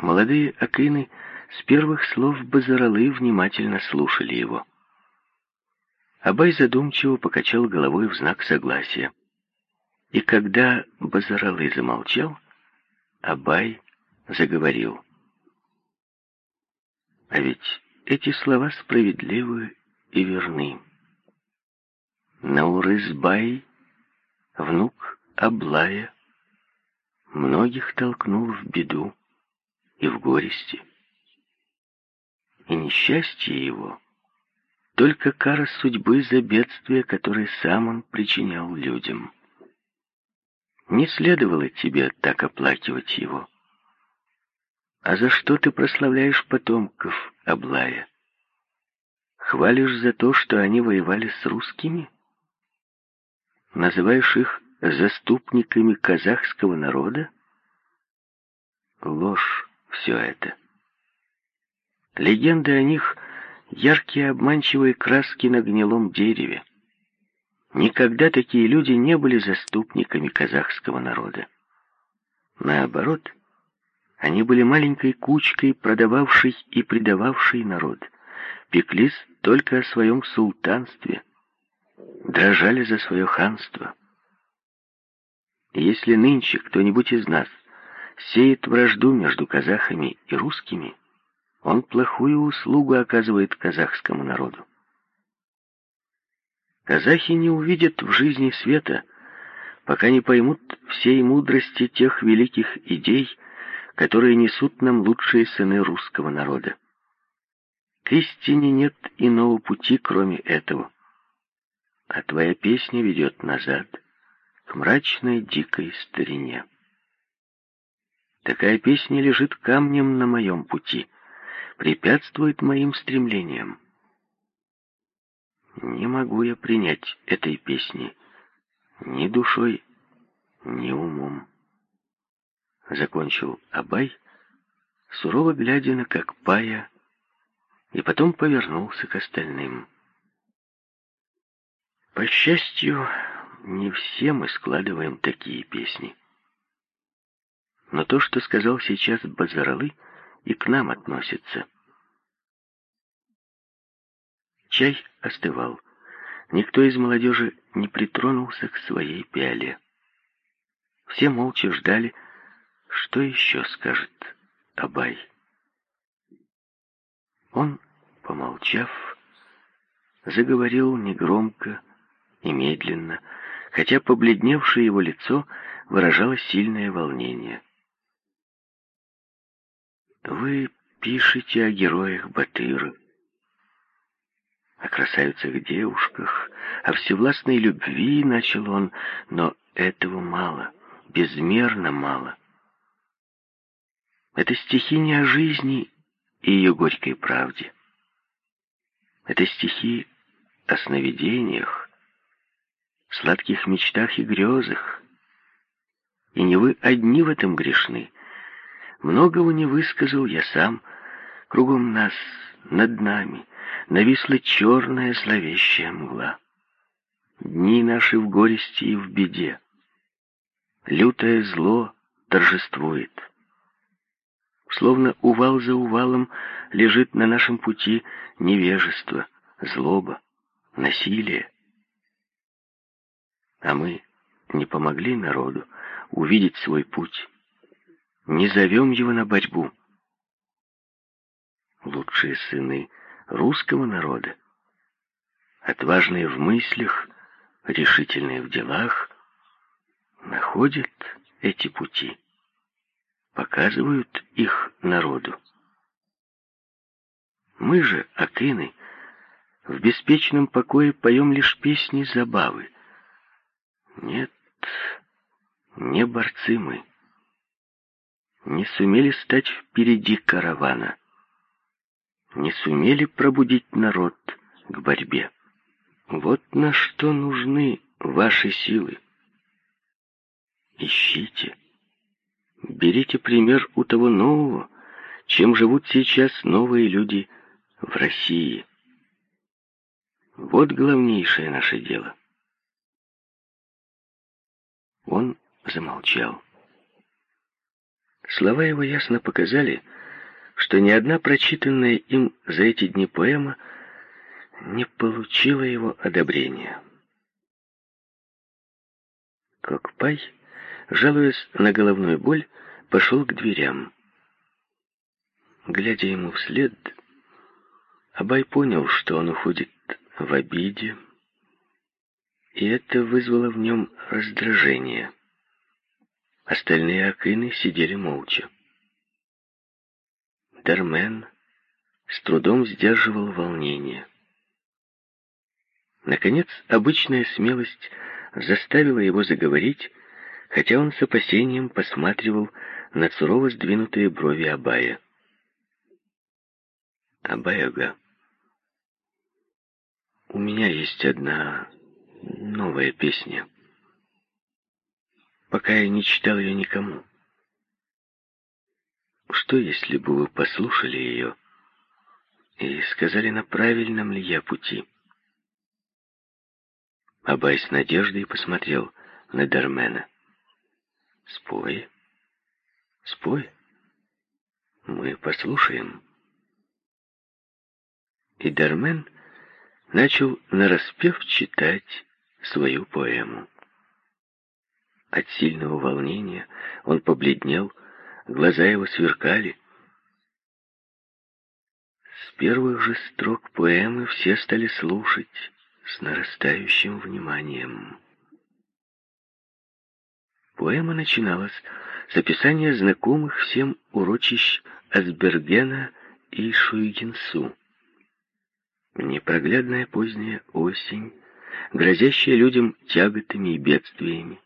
Молодые акины с первых слов Базаралы внимательно слушали его. Абай задумчиво покачал головой в знак согласия. И когда Базаралы замолчал, Абай заговорил. А ведь эти слова справедливы и верны. Наурызбай, внук Аблая, многих толкнул в беду и в горести. И несчастье его — только кара судьбы за бедствие, которое сам он причинял людям. Не следовало тебе так оплакивать его. А за что ты прославляешь потомков Аблая? Хвалишь за то, что они воевали с русскими? Называешь их заступниками казахского народа? Ложь все это. Легенды о них — яркие обманчивые краски на гнилом дереве. Никогда такие люди не были заступниками казахского народа. Наоборот, они были маленькой кучкой, продававшей и предававшей народ. Пеклись только о своем султанстве, дрожали за свое ханство. Если нынче кто-нибудь из нас сеет вражду между казахами и русскими, он плохую услугу оказывает казахскому народу. Казахи не увидят в жизни света, пока не поймут всей мудрости тех великих идей, которые несут нам лучшие сыны русского народа. К истине нет иного пути, кроме этого. А твоя песня ведет назад, к мрачной дикой старине. Такая песня лежит камнем на моем пути, препятствует моим стремлениям. Не могу я принять этой песни ни душой, ни умом. Закончил Абай, сурово глядя на Кокпая, и потом повернулся к остальным. По счастью, не все мы складываем такие песни. Но то, что сказал сейчас Базаралы, и к нам относится. Чай остывал. Никто из молодежи не притронулся к своей пиале. Все молча ждали, что еще скажет Абай. Он, помолчав, заговорил негромко и медленно, хотя побледневшее его лицо выражало сильное волнение. «Вы пишете о героях Батыра, о красавицах-девушках, о всевластной любви, начал он, но этого мало, безмерно мало. Это стихи не о жизни и ее горькой правде. Это стихи о сновидениях, сладких мечтах и грезах. И не вы одни в этом грешны. Многого не высказал я сам, кругом нас, над нами — нависла черная зловещая мгла. Дни наши в горести и в беде. Лютое зло торжествует. Словно увал за увалом лежит на нашем пути невежество, злоба, насилие. А мы не помогли народу увидеть свой путь, не зовем его на борьбу. Лучшие сыны русского народа. Отважные в мыслях, решительные в делах, находят эти пути, показывают их народу. Мы же, акины, в беспечном покое поем лишь песни забавы. Нет, не борцы мы. Не сумели стать впереди каравана не сумели пробудить народ к борьбе. Вот на что нужны ваши силы. Ищите. Берите пример у того нового, чем живут сейчас новые люди в России. Вот главнейшее наше дело. Он замолчал. Слова его ясно показали, что ни одна прочитанная им за эти дни поэма не получила его одобрения. Кокпай, жалуясь на головную боль, пошел к дверям. Глядя ему вслед, Абай понял, что он уходит в обиде, и это вызвало в нем раздражение. Остальные акины сидели молча. Дармен с трудом сдерживал волнение. Наконец, обычная смелость заставила его заговорить, хотя он с опасением посматривал на сурово сдвинутые брови Абая. Абаяга, у меня есть одна новая песня. Пока я не читал ее никому. Что, если бы вы послушали ее и сказали, на правильном ли я пути? Абай с надеждой посмотрел на Дармена. «Спой, спой, мы послушаем». И Дармен начал нараспев читать свою поэму. От сильного волнения он побледнел, глаза его сверкали. С первых же строк поэмы все стали слушать с нарастающим вниманием. Поэма начиналась с описания знакомых всем урочищ Асбергена и Шуйгенсу. Непроглядная поздняя осень, грозящая людям тяготами и бедствиями.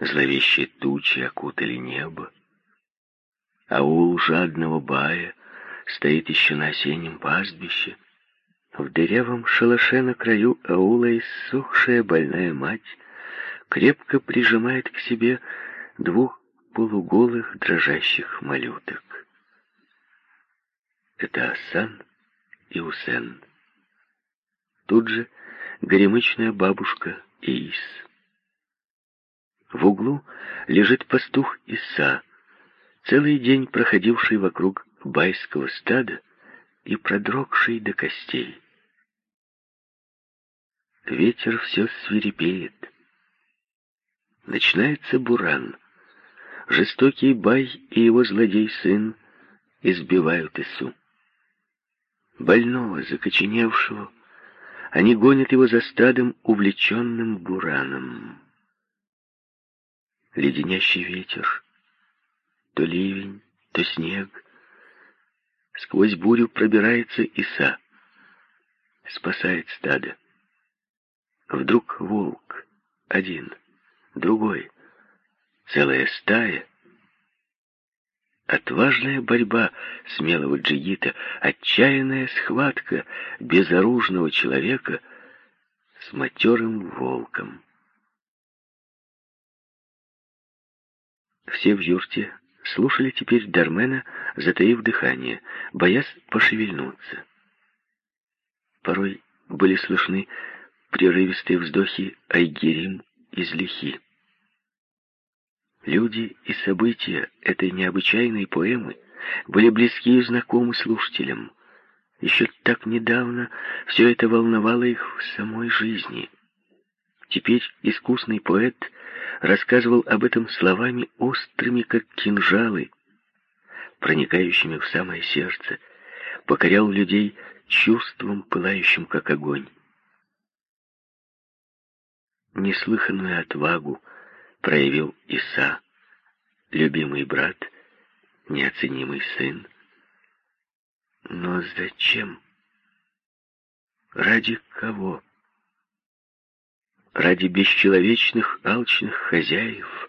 Зловещие тучи окутали небо. Аул жадного бая стоит еще на осеннем пастбище. В дырявом шалаше на краю аула иссохшая больная мать крепко прижимает к себе двух полуголых дрожащих малюток. Это Асан и Усен. Тут же горемычная бабушка Иис. В углу лежит пастух Иса, целый день проходивший вокруг байского стада и продрогший до костей. Ветер все свирепеет. Начинается буран. Жестокий бай и его злодей-сын избивают Ису. Больного, закоченевшего, они гонят его за стадом, увлеченным бураном леденящий ветер, то ливень, то снег. Сквозь бурю пробирается Иса, спасает стадо. Вдруг волк, один, другой, целая стая. Отважная борьба смелого джигита, отчаянная схватка безоружного человека с матерым волком. Все в юрте слушали теперь Дармена, затаив дыхание, боясь пошевельнуться. Порой были слышны прерывистые вздохи Айгерим из Лихи. Люди и события этой необычайной поэмы были близки и знакомы слушателям. Еще так недавно все это волновало их в самой жизни. Теперь искусный поэт рассказывал об этом словами острыми, как кинжалы, проникающими в самое сердце, покорял людей чувством, пылающим, как огонь. Неслыханную отвагу проявил Иса, любимый брат, неоценимый сын. Но зачем? Ради кого? Ради бесчеловечных алчных хозяев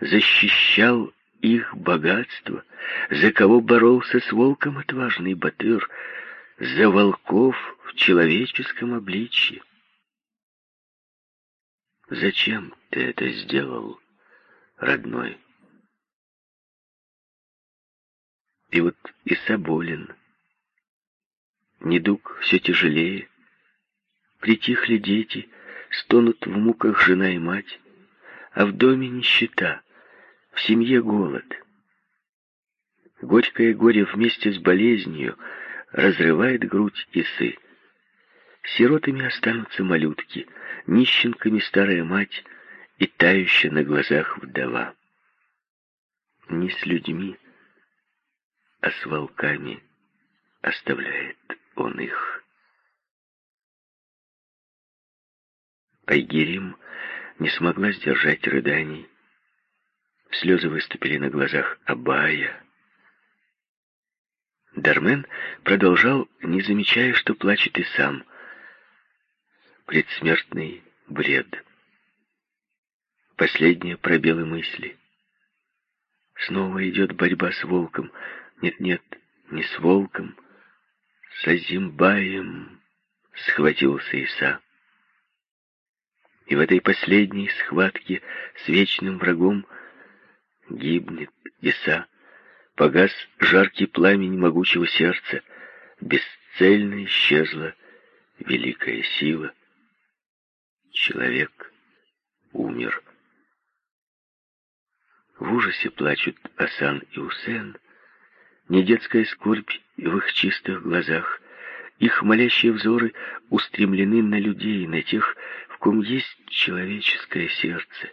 защищал их богатство, за кого боролся с волком отважный Батыр, за волков в человеческом обличье. Зачем ты это сделал, родной? И вот Иса болен. Недуг все тяжелее. Притихли дети — стонут в муках жена и мать, а в доме нищета, в семье голод. Горькое горе вместе с болезнью разрывает грудь Исы. Сиротами останутся малютки, нищенками старая мать и тающая на глазах вдова. Не с людьми, а с волками оставляет он их. Айгерим не смогла сдержать рыданий. Слезы выступили на глазах Абая. Дармен продолжал, не замечая, что плачет и сам. Предсмертный бред. Последние пробелы мысли. Снова идет борьба с волком. Нет-нет, не с волком, с Азимбаем схватился Иса. И в этой последней схватке с вечным врагом гибнет Иса. Погас жаркий пламень могучего сердца, бесцельно исчезла великая сила. Человек умер. В ужасе плачут Асан и Усен, не детская скорбь в их чистых глазах. Их молящие взоры устремлены на людей, на тех, в ком есть человеческое сердце,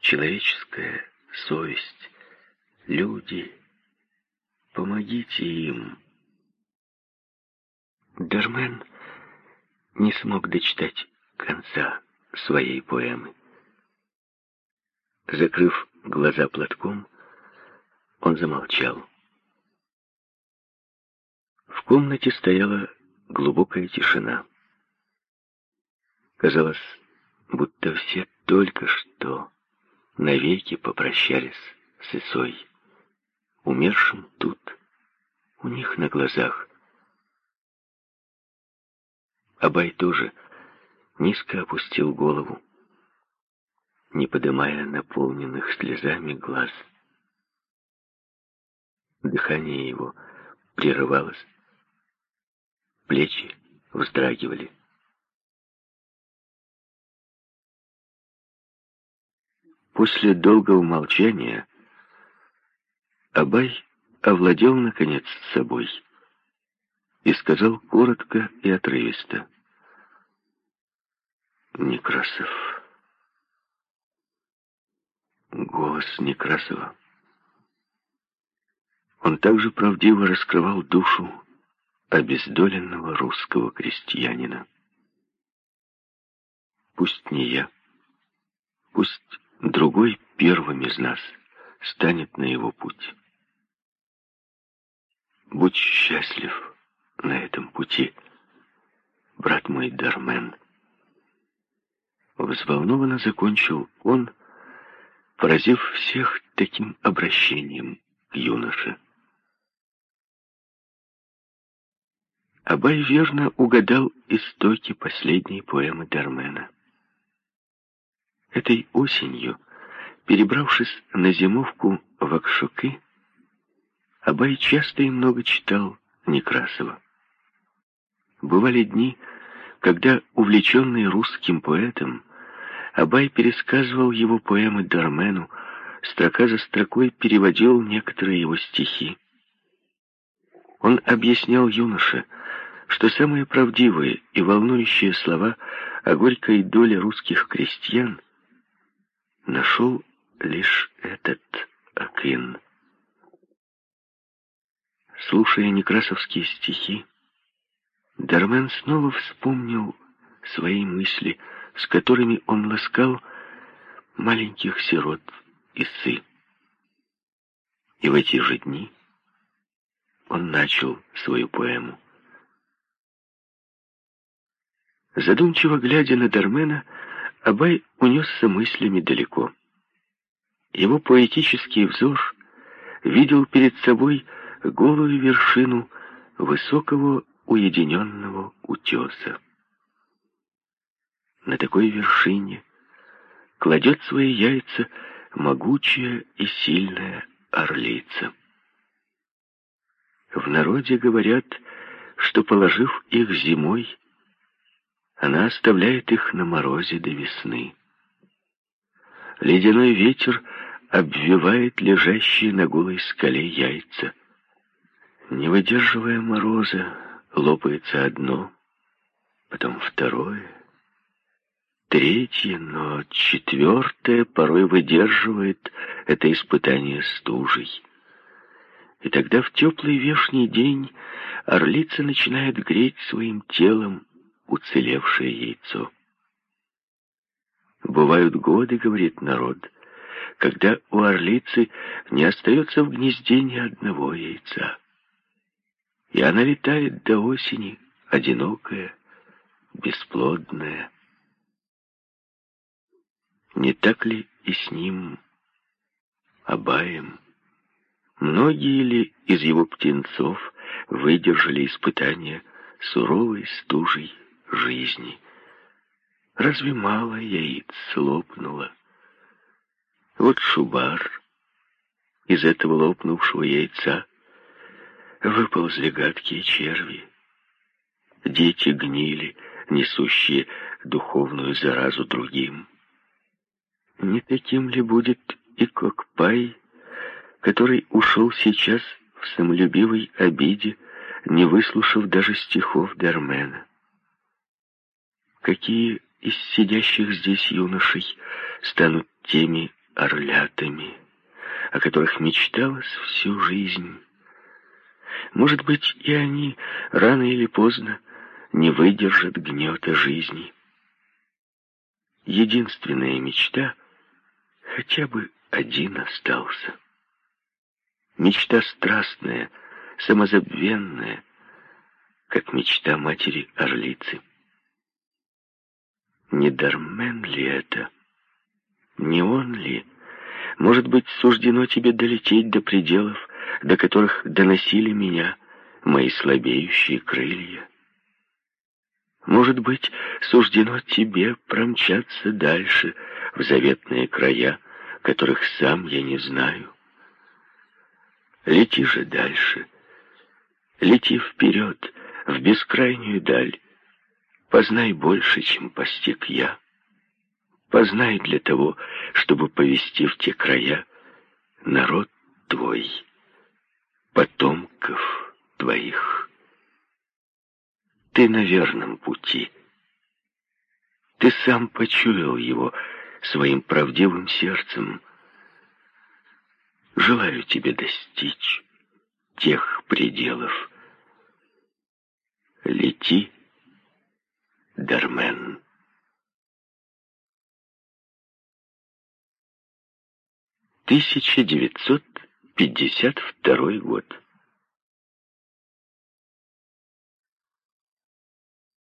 человеческая совесть. Люди, помогите им. Дармен не смог дочитать конца своей поэмы. Закрыв глаза платком, он замолчал. В комнате стояла глубокая тишина. Казалось, будто все только что навеки попрощались с Исой, умершим тут, у них на глазах. Абай тоже низко опустил голову, не подымая наполненных слезами глаз. Дыхание его прерывалось, Плечи вздрагивали. После долгого молчания Абай овладел, наконец, собой и сказал коротко и отрывисто. Некрасов. Голос Некрасова. Он также правдиво раскрывал душу обездоленного русского крестьянина. Пусть не я, пусть другой первым из нас станет на его путь. Будь счастлив на этом пути, брат мой Дармен. Взволнованно закончил он, поразив всех таким обращением к юноше. Абай верно угадал истоки последней поэмы Дармена. Этой осенью, перебравшись на зимовку в Акшуки, Абай часто и много читал Некрасова. Бывали дни, когда, увлеченный русским поэтом, Абай пересказывал его поэмы Дармену, строка за строкой переводил некоторые его стихи. Он объяснял юноше, что самые правдивые и волнующие слова о горькой доле русских крестьян нашел лишь этот Акин. Слушая некрасовские стихи, Дармен снова вспомнил свои мысли, с которыми он ласкал маленьких сирот и сы. И в эти же дни он начал свою поэму. Задумчиво глядя на Дармена, Абай унесся мыслями далеко. Его поэтический взор видел перед собой голую вершину высокого уединенного утеса. На такой вершине кладет свои яйца могучая и сильная орлица. В народе говорят, что, положив их зимой, она оставляет их на морозе до весны. Ледяной ветер обвивает лежащие на голой скале яйца. Не выдерживая мороза, лопается одно, потом второе, третье, но четвертое порой выдерживает это испытание стужей. И тогда в теплый вешний день орлица начинает греть своим телом уцелевшее яйцо. Бывают годы, говорит народ, когда у орлицы не остается в гнезде ни одного яйца. И она летает до осени, одинокая, бесплодная. Не так ли и с ним, Абаем? Многие ли из его птенцов выдержали испытания суровой стужей жизни? Разве мало яиц лопнуло? Вот Шубар из этого лопнувшего яйца выползли гадкие черви. Дети гнили, несущие духовную заразу другим. Не таким ли будет и Кокпай, который ушел сейчас в самолюбивой обиде, не выслушав даже стихов Дермена? Какие из сидящих здесь юношей станут теми орлятами, о которых мечталось всю жизнь? Может быть, и они рано или поздно не выдержат гнета жизни. Единственная мечта — хотя бы один остался. Мечта страстная, самозабвенная, как мечта матери-орлицы. Не Дармен ли это? Не он ли? Может быть, суждено тебе долететь до пределов, до которых доносили меня мои слабеющие крылья. Может быть, суждено тебе промчаться дальше в заветные края, которых сам я не знаю. Лети же дальше, лети вперед, в бескрайнюю даль. Познай больше, чем постиг я. Познай для того, чтобы повести в те края народ твой потомков твоих. Ты на верном пути. Ты сам почуял его своим правдивым сердцем. Желаю тебе достичь тех пределов. Лети, Дармен. 1952 год.